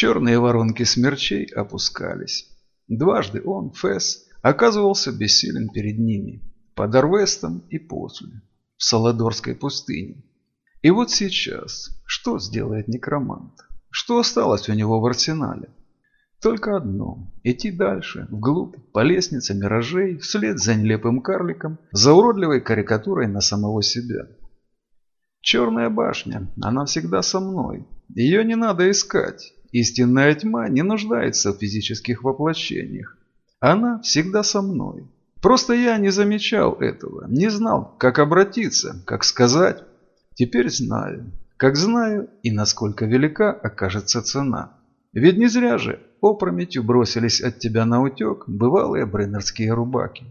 Черные воронки смерчей опускались. Дважды он, Фэс, оказывался бессилен перед ними, под Орвестом и после, в Саладорской пустыне. И вот сейчас, что сделает некромант? Что осталось у него в арсенале? Только одно – идти дальше, вглубь, по лестнице миражей, вслед за нелепым карликом, за уродливой карикатурой на самого себя. Черная башня, она всегда со мной. Ее не надо искать. Истинная тьма не нуждается в физических воплощениях. Она всегда со мной. Просто я не замечал этого, не знал, как обратиться, как сказать. Теперь знаю, как знаю и насколько велика окажется цена. Ведь не зря же опрометью бросились от тебя на утек бывалые бреннерские рубаки.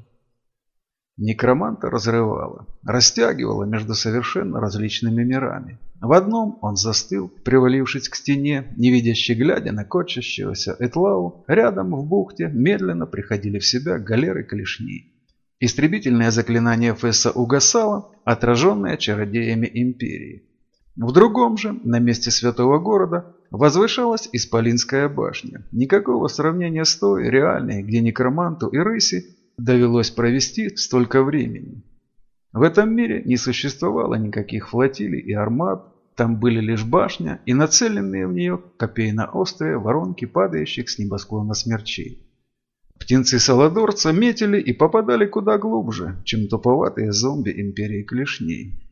Некроманта разрывала, растягивала между совершенно различными мирами. В одном он застыл, привалившись к стене, невидяще глядя на кочащегося Этлау. Рядом в бухте медленно приходили в себя галеры клешней. Истребительное заклинание Фесса угасало, отраженное чародеями Империи. В другом же, на месте святого города, возвышалась Исполинская башня. Никакого сравнения с той, реальной, где некроманту и рыси довелось провести столько времени. В этом мире не существовало никаких флотилий и армат, там были лишь башня и нацеленные в нее копейно-острые воронки падающих с небосклона смерчей. Птенцы Саладорца метили и попадали куда глубже, чем туповатые зомби Империи Клешней.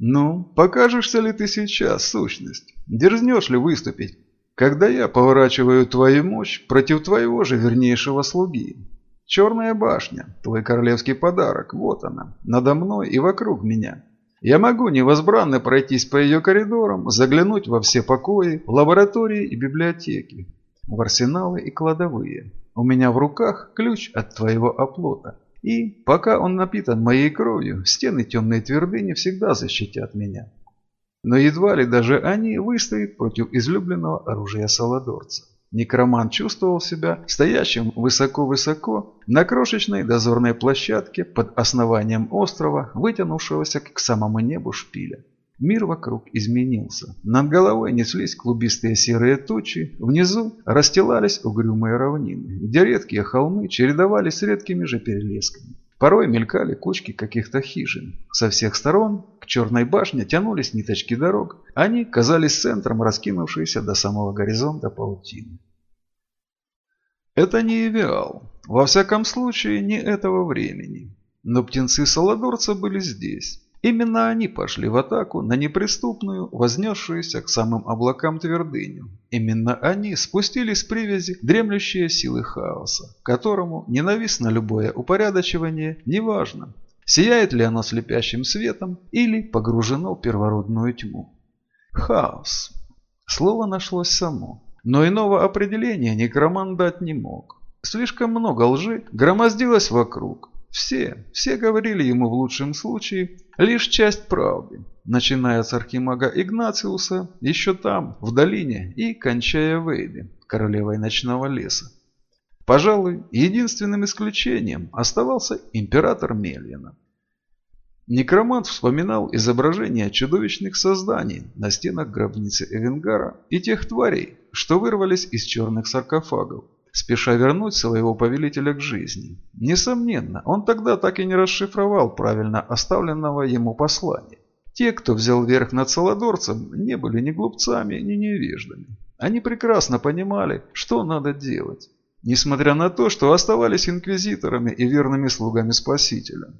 «Ну, покажешься ли ты сейчас, сущность? Дерзнешь ли выступить, когда я поворачиваю твою мощь против твоего же вернейшего слуги?» Черная башня, твой королевский подарок, вот она, надо мной и вокруг меня. Я могу невозбранно пройтись по ее коридорам, заглянуть во все покои, лаборатории и библиотеки, в арсеналы и кладовые. У меня в руках ключ от твоего оплота. И, пока он напитан моей кровью, стены темной твердыни всегда защитят меня. Но едва ли даже они выстоят против излюбленного оружия Саладорца. Некроман чувствовал себя стоящим высоко-высоко на крошечной дозорной площадке под основанием острова, вытянувшегося к самому небу шпиля. Мир вокруг изменился. Над головой неслись клубистые серые тучи, внизу расстилались угрюмые равнины, где редкие холмы чередовались с редкими же перелесками. Порой мелькали кучки каких-то хижин. Со всех сторон к черной башне тянулись ниточки дорог. Они казались центром раскинувшейся до самого горизонта паутины. Это не Эвиал. Во всяком случае, не этого времени. Но птенцы Саладорца были здесь. Именно они пошли в атаку на неприступную, вознесшуюся к самым облакам твердыню. Именно они спустили с привязи дремлющие силы хаоса, которому ненавистно любое упорядочивание, неважно, сияет ли оно слепящим светом или погружено в первородную тьму. Хаос. Слово нашлось само, но иного определения некроман дать не мог. Слишком много лжи громоздилось вокруг, все, все говорили ему в лучшем случае лишь часть правды, начиная с архимага Игнациуса, еще там, в долине, и кончая Вейди, королевой ночного леса. Пожалуй, единственным исключением оставался император Мельина. Некромант вспоминал изображения чудовищных созданий на стенах гробницы Эвенгара и тех тварей, что вырвались из черных саркофагов спеша вернуть своего повелителя к жизни. Несомненно, он тогда так и не расшифровал правильно оставленного ему послания. Те, кто взял верх над Саладорцем, не были ни глупцами, ни невеждами. Они прекрасно понимали, что надо делать, несмотря на то, что оставались инквизиторами и верными слугами Спасителя.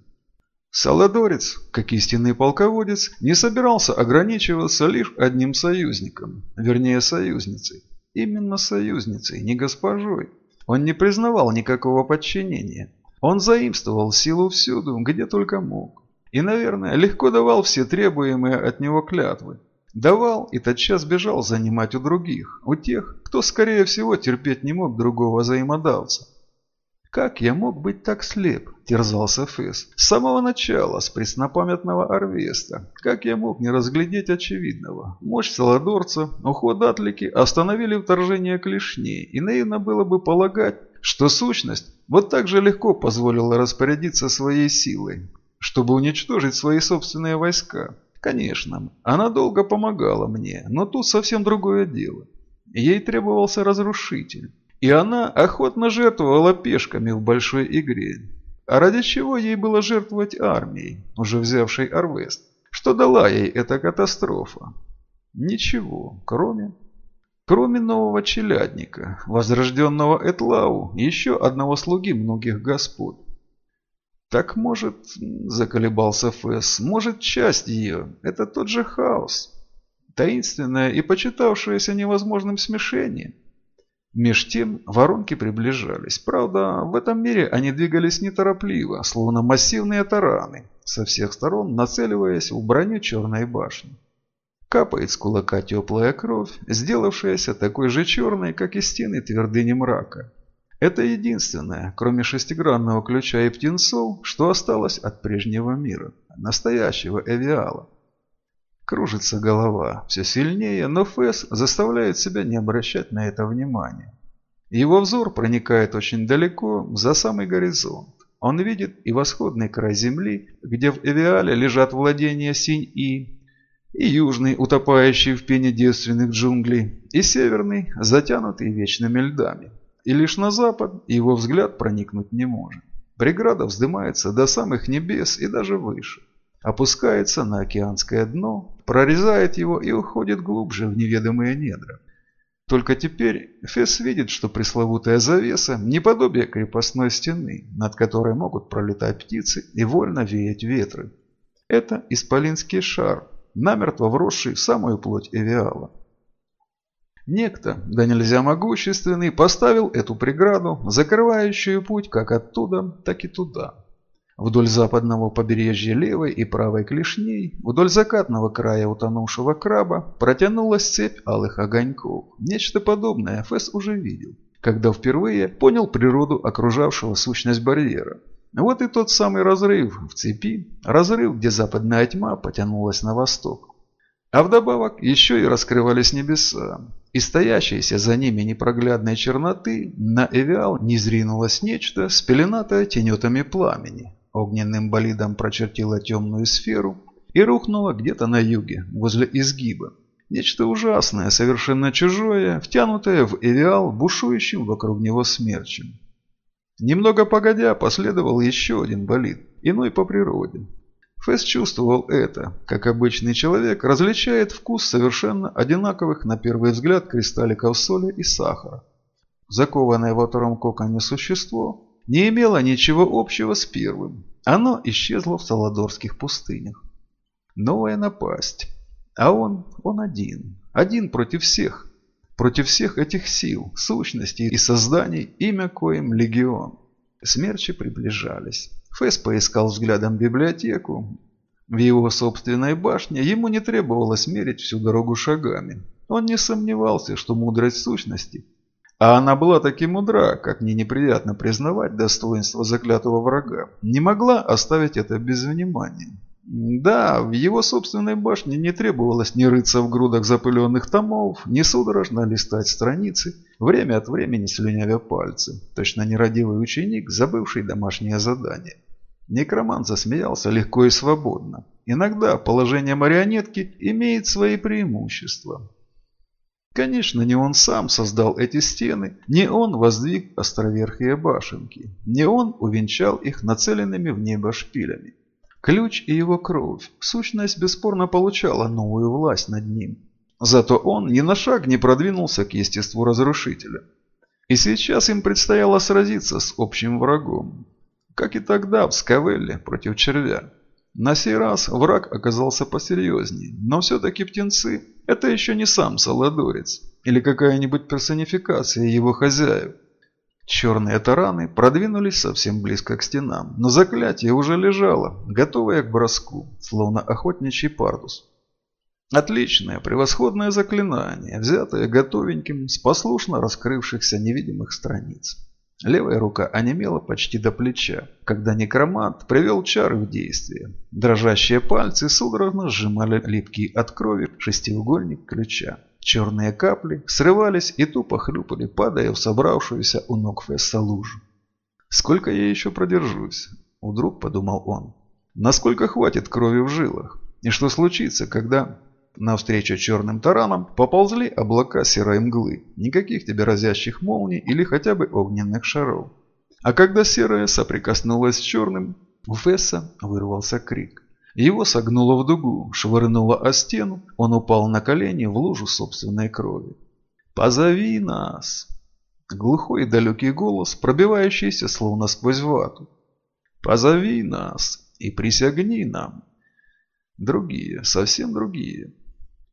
Саладорец, как истинный полководец, не собирался ограничиваться лишь одним союзником, вернее союзницей. Именно союзницей, не госпожой. Он не признавал никакого подчинения. Он заимствовал силу всюду, где только мог. И, наверное, легко давал все требуемые от него клятвы. Давал и тотчас бежал занимать у других, у тех, кто, скорее всего, терпеть не мог другого взаимодавца. «Как я мог быть так слеп?» – терзался Фесс. «С самого начала, с преснопамятного Арвеста. Как я мог не разглядеть очевидного? Мощь Саладорца, уход Атлики остановили вторжение клешней, и наивно было бы полагать, что сущность вот так же легко позволила распорядиться своей силой, чтобы уничтожить свои собственные войска. Конечно, она долго помогала мне, но тут совсем другое дело. Ей требовался разрушитель. И она охотно жертвовала пешками в большой игре. А ради чего ей было жертвовать армией, уже взявшей Арвест? Что дала ей эта катастрофа? Ничего, кроме... Кроме нового челядника, возрожденного Этлау, еще одного слуги многих господ. Так может, заколебался Фэс, может часть ее, это тот же хаос. Таинственное и почитавшееся невозможным смешение. Меж тем воронки приближались. Правда, в этом мире они двигались неторопливо, словно массивные тараны, со всех сторон нацеливаясь в броню черной башни. Капает с кулака теплая кровь, сделавшаяся такой же черной, как и стены твердыни мрака. Это единственное, кроме шестигранного ключа и птенцов, что осталось от прежнего мира, настоящего Эвиала. Кружится голова все сильнее, но Фэс заставляет себя не обращать на это внимания. Его взор проникает очень далеко, за самый горизонт. Он видит и восходный край земли, где в Эвиале лежат владения Синь-И, и южный, утопающий в пене девственных джунглей, и северный, затянутый вечными льдами. И лишь на запад его взгляд проникнуть не может. Преграда вздымается до самых небес и даже выше опускается на океанское дно, прорезает его и уходит глубже в неведомые недра. Только теперь Фесс видит, что пресловутая завеса – неподобие крепостной стены, над которой могут пролетать птицы и вольно веять ветры. Это исполинский шар, намертво вросший в самую плоть Эвиала. Некто, да нельзя могущественный, поставил эту преграду, закрывающую путь как оттуда, так и туда. Вдоль западного побережья левой и правой клешней, вдоль закатного края утонувшего краба, протянулась цепь алых огоньков. Нечто подобное Фесс уже видел, когда впервые понял природу окружавшего сущность барьера. Вот и тот самый разрыв в цепи, разрыв, где западная тьма потянулась на восток. А вдобавок еще и раскрывались небеса. И стоящейся за ними непроглядной черноты на Эвиал не нечто, спеленатое тенетами пламени, огненным болидом прочертила темную сферу и рухнула где-то на юге, возле изгиба. Нечто ужасное, совершенно чужое, втянутое в Эвиал, бушующим вокруг него смерчем. Немного погодя, последовал еще один болид, иной по природе. Фэс чувствовал это, как обычный человек различает вкус совершенно одинаковых на первый взгляд кристалликов соли и сахара. Закованное во втором коконе существо не имело ничего общего с первым. Оно исчезло в Саладорских пустынях. Новая напасть. А он, он один. Один против всех. Против всех этих сил, сущностей и созданий, имя коим легион. Смерчи приближались. Фэс поискал взглядом библиотеку. В его собственной башне ему не требовалось мерить всю дорогу шагами. Он не сомневался, что мудрость сущности а она была таки мудра, как мне неприятно признавать достоинство заклятого врага, не могла оставить это без внимания. Да, в его собственной башне не требовалось ни рыться в грудах запыленных томов, ни судорожно листать страницы, время от времени слюнявя пальцы, точно нерадивый ученик, забывший домашнее задание. Некромант засмеялся легко и свободно. Иногда положение марионетки имеет свои преимущества. Конечно, не он сам создал эти стены, не он воздвиг островерхие башенки, не он увенчал их нацеленными в небо шпилями. Ключ и его кровь, сущность бесспорно получала новую власть над ним. Зато он ни на шаг не продвинулся к естеству разрушителя. И сейчас им предстояло сразиться с общим врагом. Как и тогда в Скавелле против червя. На сей раз враг оказался посерьезнее, но все-таки птенцы – это еще не сам Саладорец или какая-нибудь персонификация его хозяев. Черные тараны продвинулись совсем близко к стенам, но заклятие уже лежало, готовое к броску, словно охотничий пардус. Отличное, превосходное заклинание, взятое готовеньким с послушно раскрывшихся невидимых страниц. Левая рука онемела почти до плеча, когда некромант привел чары в действие. Дрожащие пальцы судорожно сжимали липкий от крови шестиугольник ключа. Черные капли срывались и тупо хлюпали, падая в собравшуюся у ног Фесса лужу. «Сколько я еще продержусь?» – вдруг подумал он. «Насколько хватит крови в жилах? И что случится, когда...» Навстречу черным таранам поползли облака серой мглы. Никаких тебе разящих молний или хотя бы огненных шаров. А когда серая соприкоснулась с черным, у Фесса вырвался крик. Его согнуло в дугу, швырнуло о стену, он упал на колени в лужу собственной крови. «Позови нас!» Глухой и далекий голос, пробивающийся словно сквозь вату. «Позови нас и присягни нам!» Другие, совсем другие.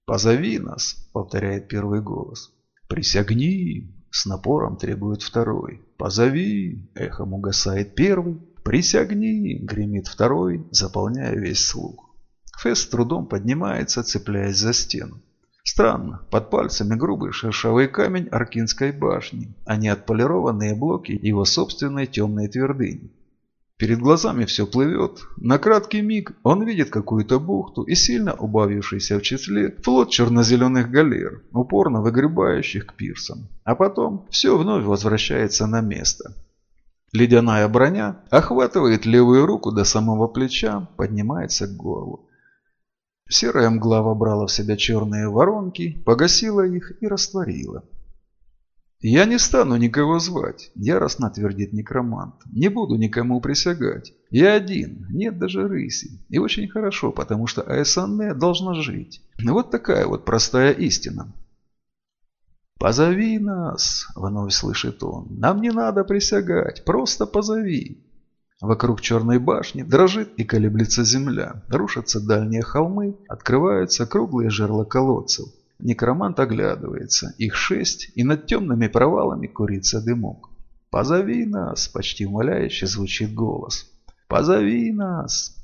«Позови нас!» — повторяет первый голос. «Присягни!» — с напором требует второй. «Позови!» — эхом угасает первый. «Присягни!» — гремит второй, заполняя весь слух. Фесс с трудом поднимается, цепляясь за стену. Странно, под пальцами грубый шершавый камень Аркинской башни, а не отполированные блоки его собственной темной твердыни. Перед глазами все плывет. На краткий миг он видит какую-то бухту и сильно убавившийся в числе флот черно-зеленых галер, упорно выгребающих к пирсам. А потом все вновь возвращается на место. Ледяная броня охватывает левую руку до самого плеча, поднимается к горлу. Серая мгла вобрала в себя черные воронки, погасила их и растворила. «Я не стану никого звать», – яростно твердит некромант. «Не буду никому присягать. Я один, нет даже рыси. И очень хорошо, потому что Аэсанне должна жить. Вот такая вот простая истина». «Позови нас», – вновь слышит он. «Нам не надо присягать, просто позови». Вокруг черной башни дрожит и колеблется земля, рушатся дальние холмы, открываются круглые жерла колодцев. Некромант оглядывается, их шесть, и над темными провалами курится дымок. «Позови нас!» – почти умоляюще звучит голос. «Позови нас!»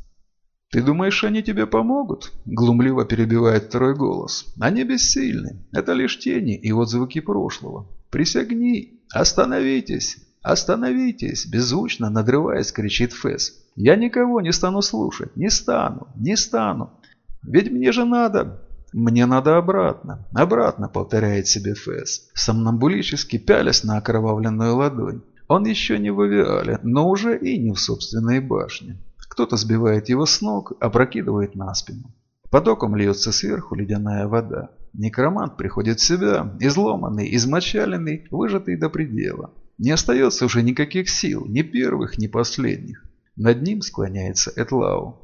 «Ты думаешь, они тебе помогут?» – глумливо перебивает второй голос. «Они бессильны. Это лишь тени и отзвуки прошлого. Присягни! Остановитесь! «Остановитесь!» – беззвучно надрываясь, кричит Фэс. «Я никого не стану слушать! Не стану! Не стану! Ведь мне же надо!» «Мне надо обратно! Обратно!» – повторяет себе Фэс, сомнамбулически пялясь на окровавленную ладонь. Он еще не в авиале, но уже и не в собственной башне. Кто-то сбивает его с ног, опрокидывает на спину. Потоком льется сверху ледяная вода. Некромант приходит в себя, изломанный, измочаленный, выжатый до предела. Не остается уже никаких сил, ни первых, ни последних. Над ним склоняется Этлау.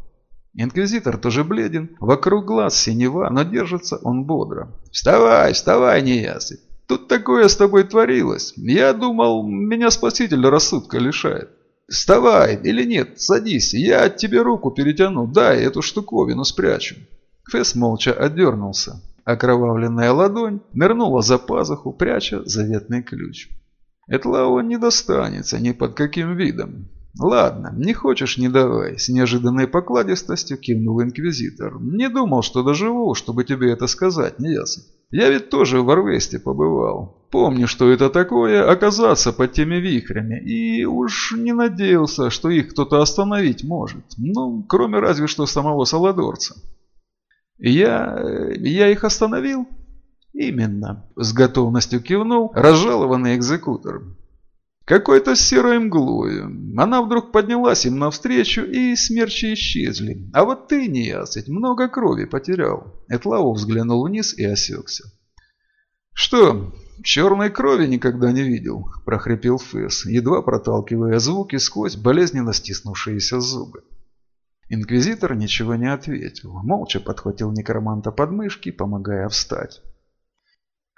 Инквизитор тоже бледен, вокруг глаз синева, но держится он бодро. «Вставай, вставай, неясыть! Тут такое с тобой творилось. Я думал, меня спаситель рассудка лишает. Вставай или нет, садись, я тебе руку перетяну, дай эту штуковину спрячу». Фесс молча отдернулся. Окровавленная ладонь нырнула за пазуху, пряча заветный ключ. Этлау не достанется ни под каким видом. Ладно, не хочешь – не давай, с неожиданной покладистостью кивнул инквизитор. Не думал, что доживу, чтобы тебе это сказать, не ясно. Я ведь тоже в Арвесте побывал. Помню, что это такое оказаться под теми вихрями, и уж не надеялся, что их кто-то остановить может. Ну, кроме разве что самого Саладорца. Я... я их остановил? «Именно», – с готовностью кивнул разжалованный экзекутор. Какой-то серой мглой. Она вдруг поднялась им навстречу, и смерчи исчезли. А вот ты, неясыть, много крови потерял. Этлау взглянул вниз и осекся. «Что, черной крови никогда не видел?» – прохрипел Фэс, едва проталкивая звуки сквозь болезненно стиснувшиеся зубы. Инквизитор ничего не ответил, молча подхватил некроманта под мышки, помогая встать.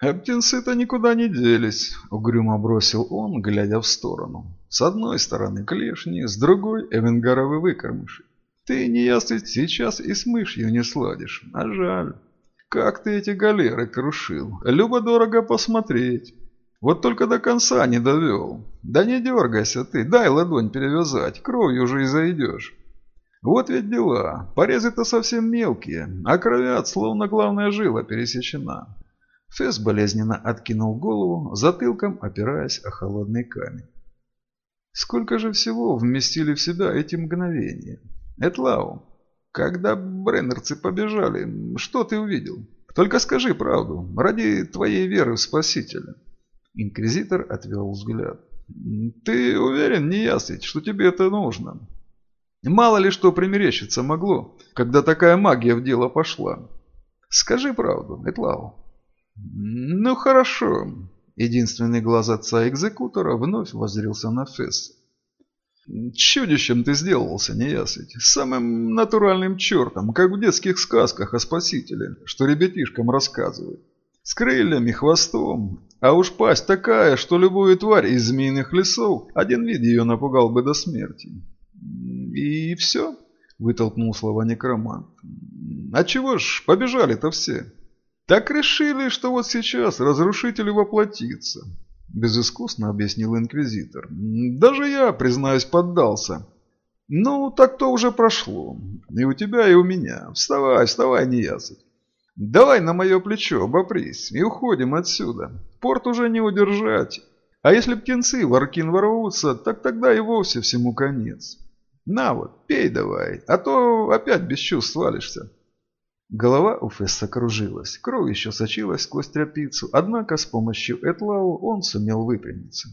«Птенцы-то никуда не делись», — угрюмо бросил он, глядя в сторону. «С одной стороны клешни, с другой — эвенгаровы выкормыши. Ты, неясыть, сейчас и с мышью не сладишь, а жаль. Как ты эти галеры крушил, любо-дорого посмотреть. Вот только до конца не довел. Да не дергайся ты, дай ладонь перевязать, кровью уже и зайдешь». Вот ведь дела. Порезы-то совсем мелкие, а кровят, словно главная жила пересечена. Фесс болезненно откинул голову, затылком опираясь о холодный камень. Сколько же всего вместили в себя эти мгновения? Этлау, когда бреннерцы побежали, что ты увидел? Только скажи правду, ради твоей веры в Спасителя. Инквизитор отвел взгляд. Ты уверен, неясыть, что тебе это нужно? Мало ли что примерещиться могло, когда такая магия в дело пошла. Скажи правду, Этлау. Ну хорошо. Единственный глаз отца-экзекутора вновь воззрился на Фесса. Чудищем ты сделался, неясыть. Самым натуральным чертом, как в детских сказках о спасителе, что ребятишкам рассказывают. С крыльями, хвостом. А уж пасть такая, что любую тварь из змеиных лесов один вид ее напугал бы до смерти. И все, вытолкнул слова некромант. А чего ж, побежали-то все. Так решили, что вот сейчас разрушитель воплотится. Безыскусно объяснил инквизитор. Даже я, признаюсь, поддался. Ну, так то уже прошло. И у тебя, и у меня. Вставай, вставай, неясыть. Давай на мое плечо, обопрись, и уходим отсюда. Порт уже не удержать. А если птенцы в Аркин ворвутся, так тогда и вовсе всему конец. На вот, пей давай, а то опять без чувств свалишься. Голова у Фесса кружилась, кровь еще сочилась сквозь тряпицу, однако с помощью Этлау он сумел выпрямиться.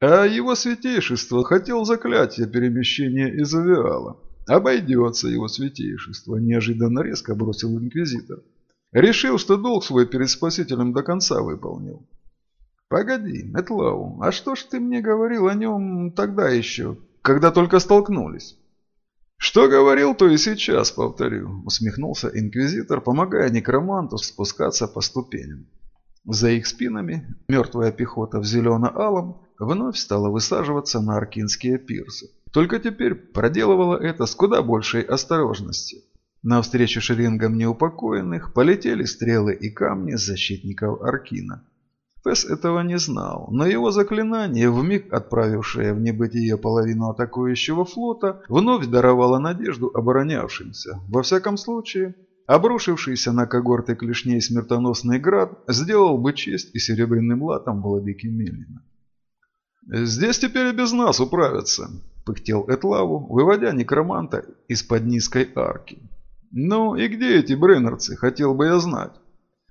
А его святейшество хотел заклятие перемещения из авиала. Обойдется его святейшество, неожиданно резко бросил инквизитор. Решил, что долг свой перед спасителем до конца выполнил. Погоди, Этлау, а что ж ты мне говорил о нем тогда еще, когда только столкнулись? «Что говорил, то и сейчас повторю», – усмехнулся инквизитор, помогая некроманту спускаться по ступеням. За их спинами мертвая пехота в зелено-алом вновь стала высаживаться на аркинские пирсы. Только теперь проделывала это с куда большей осторожностью. Навстречу шеренгам неупокоенных полетели стрелы и камни защитников Аркина. Фесс этого не знал, но его заклинание, вмиг отправившее в небытие половину атакующего флота, вновь даровало надежду оборонявшимся. Во всяком случае, обрушившийся на когорты клешней смертоносный град сделал бы честь и серебряным латом владыки Мелина. «Здесь теперь и без нас управятся», – пыхтел Этлаву, выводя некроманта из-под низкой арки. «Ну и где эти бреннерцы, хотел бы я знать?»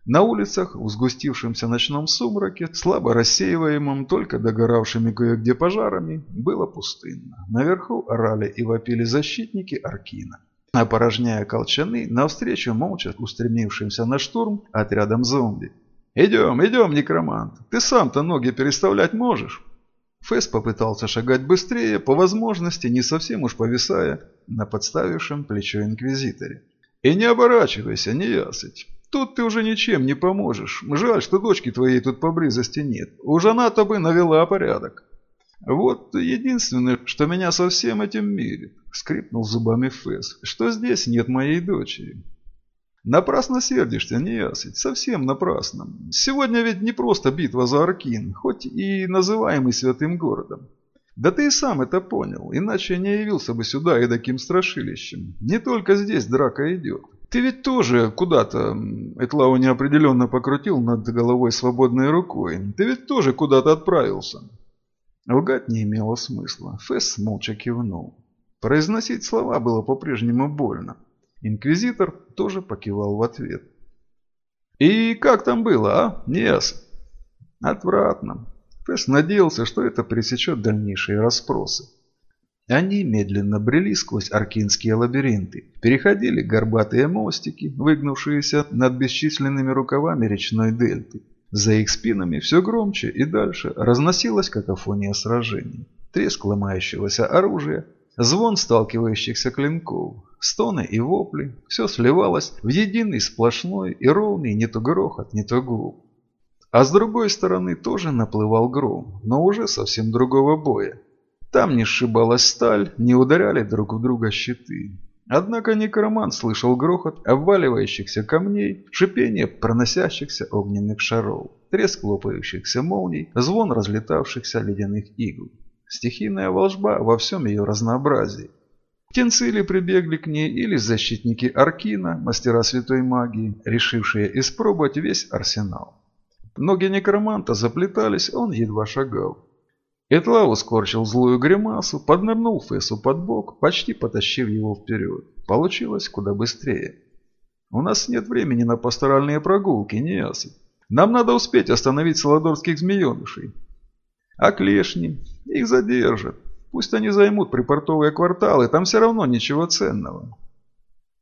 На улицах, в сгустившемся ночном сумраке, слабо рассеиваемом только догоравшими кое-где пожарами, было пустынно. Наверху орали и вопили защитники Аркина. Опорожняя колчаны, навстречу молча устремившимся на штурм отрядом зомби. «Идем, идем, некромант! Ты сам-то ноги переставлять можешь?» Фэс попытался шагать быстрее, по возможности не совсем уж повисая на подставившем плечо инквизиторе. «И не оборачивайся, не ясыть. Тут ты уже ничем не поможешь. Жаль, что дочки твоей тут поблизости нет. Уж она-то бы навела порядок. Вот единственное, что меня со всем этим мирит, скрипнул зубами Фэс, что здесь нет моей дочери. Напрасно сердишься, неясыть, совсем напрасно. Сегодня ведь не просто битва за Аркин, хоть и называемый святым городом. Да ты и сам это понял, иначе не явился бы сюда и таким страшилищем. Не только здесь драка идет. Ты ведь тоже куда-то, Этлау неопределенно покрутил над головой свободной рукой, ты ведь тоже куда-то отправился. Лгать не имело смысла. Фесс молча кивнул. Произносить слова было по-прежнему больно. Инквизитор тоже покивал в ответ. «И как там было, а, Ниас?» «Отвратно». Фесс надеялся, что это пресечет дальнейшие расспросы. Они медленно брели сквозь аркинские лабиринты, переходили горбатые мостики, выгнувшиеся над бесчисленными рукавами речной дельты. За их спинами все громче и дальше разносилась какофония сражений. Треск ломающегося оружия, звон сталкивающихся клинков, стоны и вопли – все сливалось в единый сплошной и ровный не то грохот, не то гул. А с другой стороны тоже наплывал гром, но уже совсем другого боя. Там не сшибалась сталь, не ударяли друг в друга щиты. Однако некромант слышал грохот обваливающихся камней, шипение проносящихся огненных шаров, треск лопающихся молний, звон разлетавшихся ледяных игл. Стихийная волжба во всем ее разнообразии. Птенцы или прибегли к ней, или защитники Аркина, мастера святой магии, решившие испробовать весь арсенал. Ноги некроманта заплетались, он едва шагал. Этлау скорчил злую гримасу, поднырнул Фессу под бок, почти потащив его вперед. Получилось куда быстрее. «У нас нет времени на пасторальные прогулки, не ясно. Нам надо успеть остановить саладорских змеенышей. А клешни? Их задержат. Пусть они займут припортовые кварталы, там все равно ничего ценного».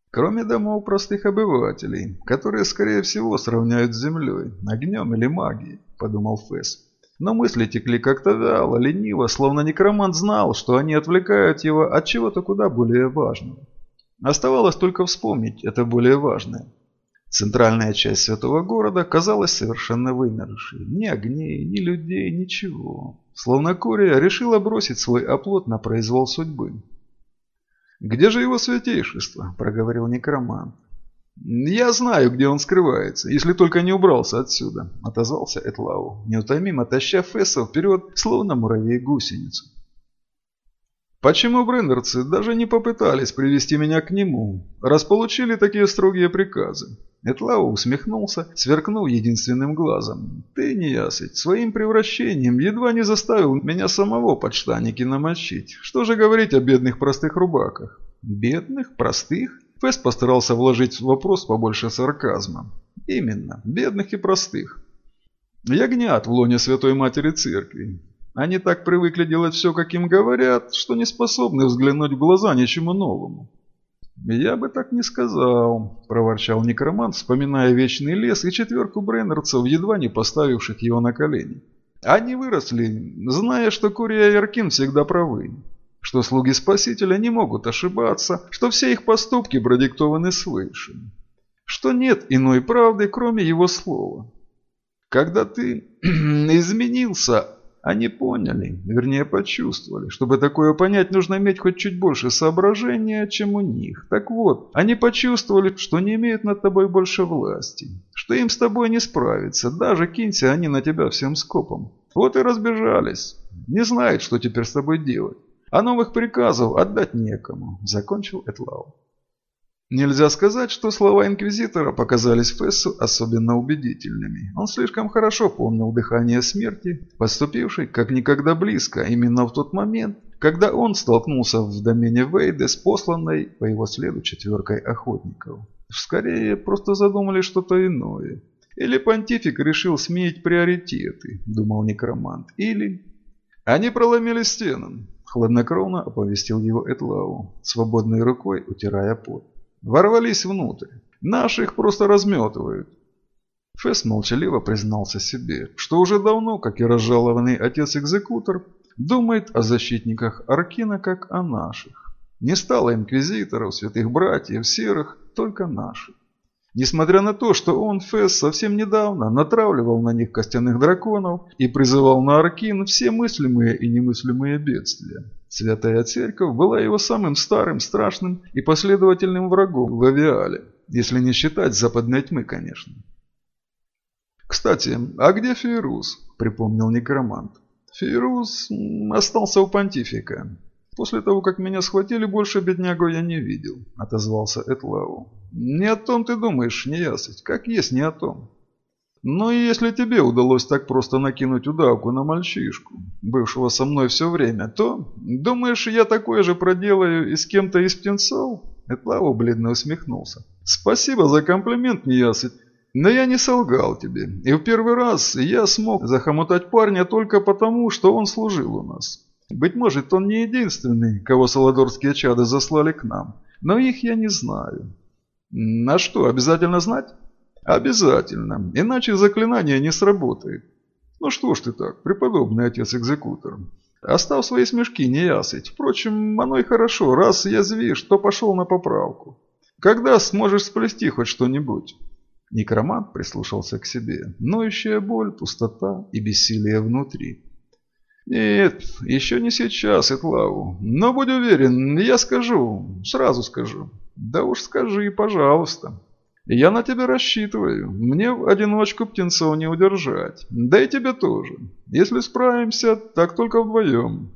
Кроме домов простых обывателей, которые, скорее всего, сравняют с землей, огнем или магией, подумал Фесс. Но мысли текли как-то вяло, лениво, словно некромант знал, что они отвлекают его от чего-то куда более важного. Оставалось только вспомнить это более важное. Центральная часть святого города казалась совершенно вымершей. Ни огней, ни людей, ничего. Словно Кория решила бросить свой оплот на произвол судьбы. «Где же его святейшество?» – проговорил некромант. «Я знаю, где он скрывается, если только не убрался отсюда», – отозвался Этлау, неутомимо таща Фесса вперед, словно муравей гусеницу. «Почему брендерцы даже не попытались привести меня к нему, раз получили такие строгие приказы?» Этлау усмехнулся, сверкнув единственным глазом. «Ты, неясыть, своим превращением едва не заставил меня самого подштанники намочить. Что же говорить о бедных простых рубаках?» «Бедных? Простых?» Фэс постарался вложить в вопрос побольше сарказма. «Именно, бедных и простых. Ягнят в лоне Святой Матери Церкви. Они так привыкли делать все, как им говорят, что не способны взглянуть в глаза ничему новому. «Я бы так не сказал», – проворчал некромант, вспоминая вечный лес и четверку бреннерцев, едва не поставивших его на колени. Они выросли, зная, что Курия и Аркин всегда правы, что слуги Спасителя не могут ошибаться, что все их поступки продиктованы свыше, что нет иной правды, кроме его слова. Когда ты изменился, они поняли, вернее почувствовали. Чтобы такое понять, нужно иметь хоть чуть больше соображения, чем у них. Так вот, они почувствовали, что не имеют над тобой больше власти. Что им с тобой не справиться, даже кинься они на тебя всем скопом. Вот и разбежались. Не знают, что теперь с тобой делать. А новых приказов отдать некому. Закончил Этлау. Нельзя сказать, что слова инквизитора показались Фессу особенно убедительными. Он слишком хорошо помнил дыхание смерти, подступившей как никогда близко, именно в тот момент, когда он столкнулся в домене Вейда с посланной по его следу четверкой охотников. Скорее, просто задумали что-то иное. Или понтифик решил сменить приоритеты, думал некромант. Или... Они проломили стену. Хладнокровно оповестил его Этлау, свободной рукой утирая пот. Ворвались внутрь. Наших просто разметывают. Фесс молчаливо признался себе, что уже давно, как и разжалованный отец-экзекутор, думает о защитниках Аркина как о наших. Не стало инквизиторов, святых братьев, серых, только наших. Несмотря на то, что он, Фесс, совсем недавно натравливал на них костяных драконов и призывал на Аркин все мыслимые и немыслимые бедствия. Святая Церковь была его самым старым, страшным и последовательным врагом в Авиале, если не считать западной тьмы, конечно. «Кстати, а где Фейрус?» – припомнил некромант. «Фейрус остался у понтифика. После того, как меня схватили, больше беднягу я не видел», – отозвался Этлау. «Не о том ты думаешь, не ясыть, как есть не о том». Но если тебе удалось так просто накинуть удавку на мальчишку, бывшего со мной все время, то, думаешь, я такое же проделаю и с кем-то из птенцов?» Этлау бледно усмехнулся. «Спасибо за комплимент, неясыть, но я не солгал тебе. И в первый раз я смог захомутать парня только потому, что он служил у нас. Быть может, он не единственный, кого саладорские чады заслали к нам, но их я не знаю. На что, обязательно знать?» Обязательно, иначе заклинание не сработает. Ну что ж ты так, преподобный отец-экзекутор. Оставь свои смешки, не ясыть. Впрочем, оно и хорошо, раз язвишь, то пошел на поправку. Когда сможешь сплести хоть что-нибудь? Некромант прислушался к себе. Ноющая боль, пустота и бессилие внутри. «Нет, еще не сейчас, Этлау. Но будь уверен, я скажу, сразу скажу. Да уж скажи, пожалуйста». Я на тебя рассчитываю. Мне в одиночку птенцов не удержать. Да и тебе тоже. Если справимся, так только вдвоем.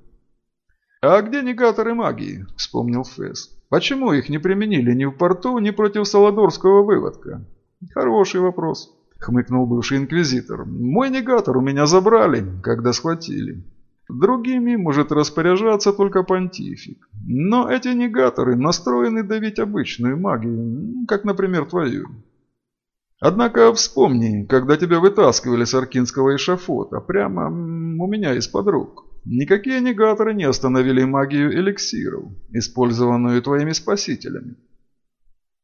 А где негаторы магии? Вспомнил Фэс. Почему их не применили ни в порту, ни против Саладорского выводка? Хороший вопрос. Хмыкнул бывший инквизитор. Мой негатор у меня забрали, когда схватили. Другими может распоряжаться только понтифик. Но эти негаторы настроены давить обычную магию, как, например, твою. Однако вспомни, когда тебя вытаскивали с аркинского эшафота, прямо у меня из-под рук. Никакие негаторы не остановили магию эликсиров, использованную твоими спасителями.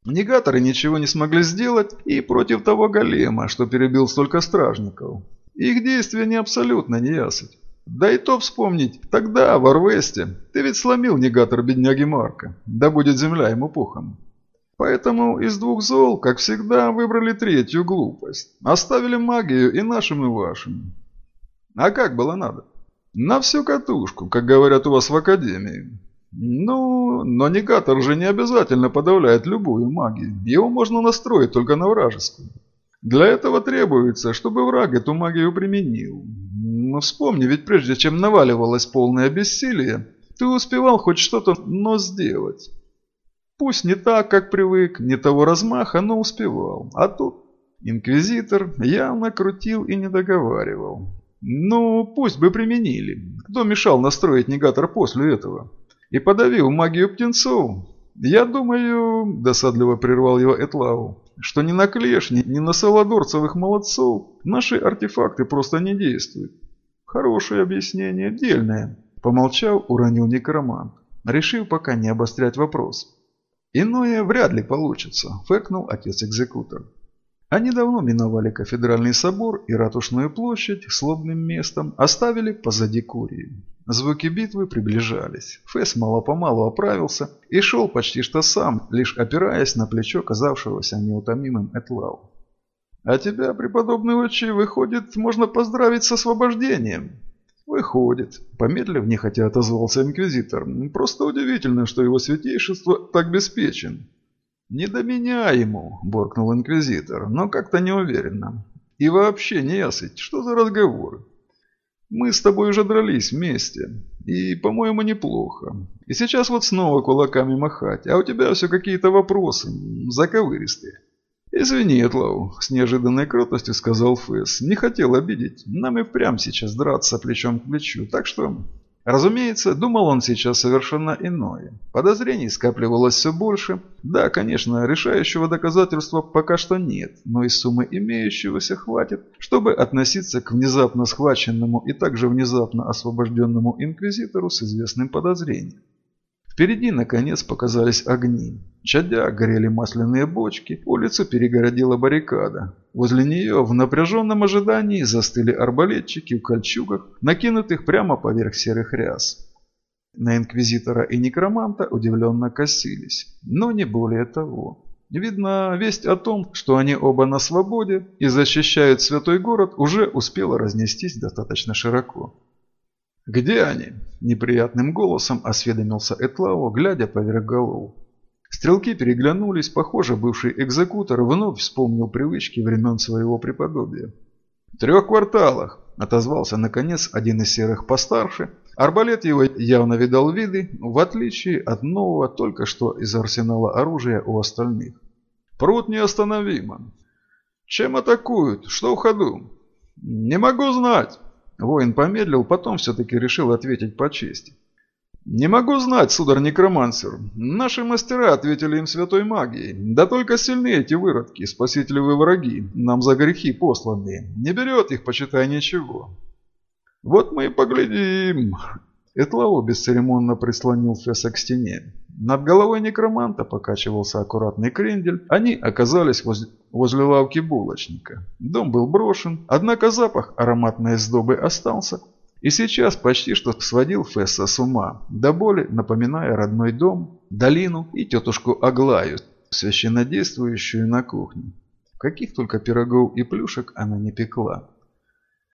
Негаторы ничего не смогли сделать и против того голема, что перебил столько стражников. Их действия не абсолютно неясыть. Да и то вспомнить, тогда, в Орвесте, ты ведь сломил негатор бедняги Марка, да будет земля ему пухом. Поэтому из двух зол, как всегда, выбрали третью глупость. Оставили магию и нашим, и вашим. А как было надо? На всю катушку, как говорят у вас в Академии. Ну, но негатор же не обязательно подавляет любую магию. Его можно настроить только на вражескую. Для этого требуется, чтобы враг эту магию применил. Но вспомни, ведь прежде чем наваливалось полное бессилие, ты успевал хоть что-то, но сделать. Пусть не так, как привык, не того размаха, но успевал. А тут инквизитор явно крутил и не договаривал. Ну, пусть бы применили. Кто мешал настроить негатор после этого? и подавил магию птенцов. Я думаю, досадливо прервал его Этлау, что ни на клешни, ни на саладорцевых молодцов наши артефакты просто не действуют. Хорошее объяснение, дельное. Помолчав, уронил некромант, решив пока не обострять вопрос. Иное вряд ли получится, фыркнул отец-экзекутор. Они давно миновали кафедральный собор и ратушную площадь с лобным местом оставили позади Курии. Звуки битвы приближались. Фэс мало-помалу оправился и шел почти что сам, лишь опираясь на плечо казавшегося неутомимым Этлау. «А тебя, преподобный отчи, выходит, можно поздравить с освобождением?» «Выходит», – помедлив нехотя отозвался инквизитор. «Просто удивительно, что его святейшество так беспечен». «Не до меня ему», – буркнул инквизитор, но как-то неуверенно. «И вообще не ясыть, что за разговоры? Мы с тобой уже дрались вместе. И, по-моему, неплохо. И сейчас вот снова кулаками махать, а у тебя все какие-то вопросы, заковыристые. «Извини, Этлоу», – с неожиданной кротостью сказал Фэс. «Не хотел обидеть. Нам и впрямь сейчас драться плечом к плечу, так что Разумеется, думал он сейчас совершенно иное. Подозрений скапливалось все больше. Да, конечно, решающего доказательства пока что нет, но из суммы имеющегося хватит, чтобы относиться к внезапно схваченному и также внезапно освобожденному инквизитору с известным подозрением. Впереди, наконец, показались огни. Чадя горели масляные бочки, улицу перегородила баррикада. Возле нее в напряженном ожидании застыли арбалетчики в кольчугах, накинутых прямо поверх серых ряс. На инквизитора и некроманта удивленно косились, но не более того. Видно, весть о том, что они оба на свободе и защищают святой город, уже успела разнестись достаточно широко. «Где они?» – неприятным голосом осведомился Этлау, глядя поверх голов. Стрелки переглянулись, похоже, бывший экзекутор вновь вспомнил привычки времен своего преподобия. «В трех кварталах», – отозвался наконец один из серых постарше. Арбалет его явно видал виды, в отличие от нового только что из арсенала оружия у остальных. «Пруд неостановимо». «Чем атакуют? Что в ходу?» «Не могу знать». Воин помедлил, потом все-таки решил ответить по чести. «Не могу знать, сударь-некромансер. Наши мастера ответили им святой магией. Да только сильны эти выродки, спасителевые враги, нам за грехи посланные. Не берет их, почитай, ничего». «Вот мы и поглядим». Этлау бесцеремонно прислонил Фесса к стене. Над головой некроманта покачивался аккуратный крендель. Они оказались возле, возле лавки булочника. Дом был брошен, однако запах ароматной сдобы остался. И сейчас почти что сводил Фесса с ума, до боли напоминая родной дом, долину и тетушку Аглаю, священнодействующую на кухне. Каких только пирогов и плюшек она не пекла.